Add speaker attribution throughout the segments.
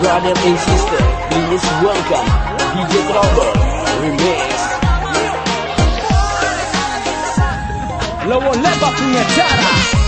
Speaker 1: brother and sister, please welcome DJ Trouble Remix.
Speaker 2: Lo volevo a pugnacciare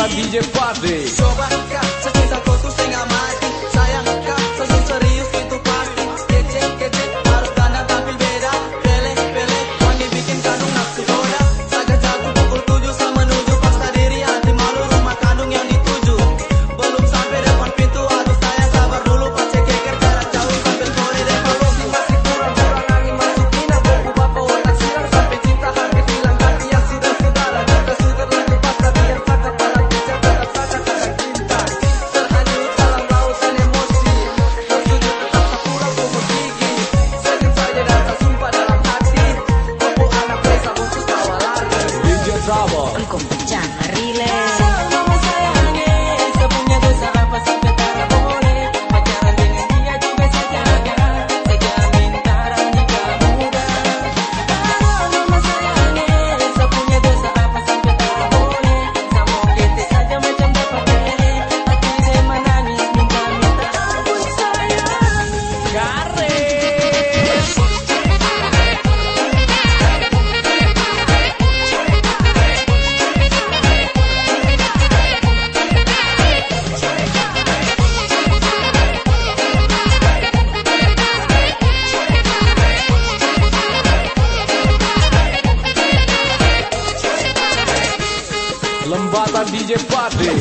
Speaker 2: bandilla e виде паты.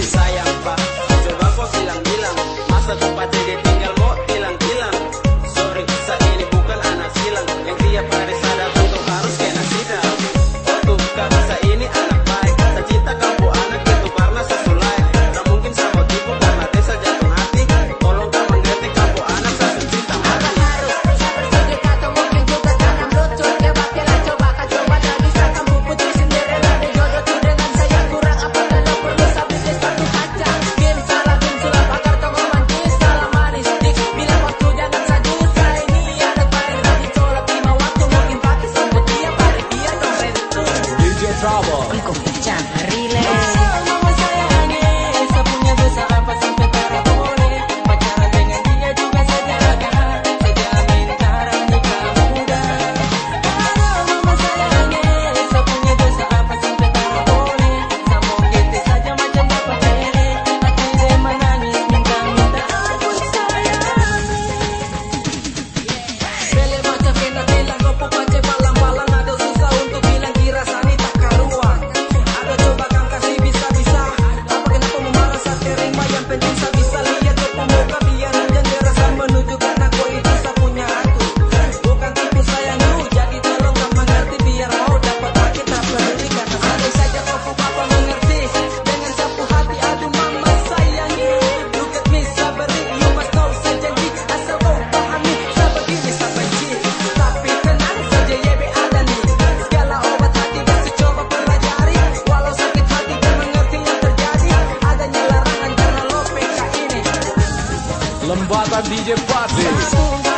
Speaker 3: Father DJ Party.